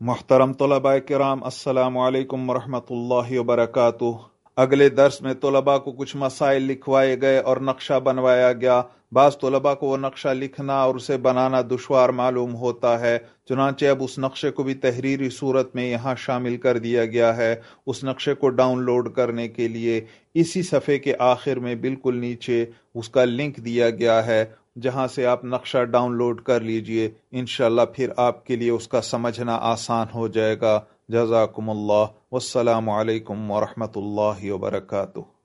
محترم طلباء کرام، السلام علیکم ورحمۃ اللہ وبرکاتہ۔ اگلے درس میں طلباء کو کچھ مسائل لکھوائے گئے اور نقشہ بنوایا گیا۔ بعض طلباء کو وہ نقشہ لکھنا اور اسے بنانا دشوار معلوم ہوتا ہے، چنانچہ اب اس نقشے کو بھی تحریری صورت میں یہاں شامل کر دیا گیا ہے۔ اس نقشے کو ڈاؤن لوڈ کرنے کے لیے اسی صفحے کے آخر میں بالکل نیچے اس کا لنک دیا گیا ہے۔ جہاں سے آپ نقشہ ڈاؤن لوڈ کر لیجیے، انشاءاللہ پھر آپ کے لیے اس کا سمجھنا آسان ہو جائے گا۔ جزاکم اللہ۔ والسلام علیکم ورحمۃ اللہ وبرکاتہ۔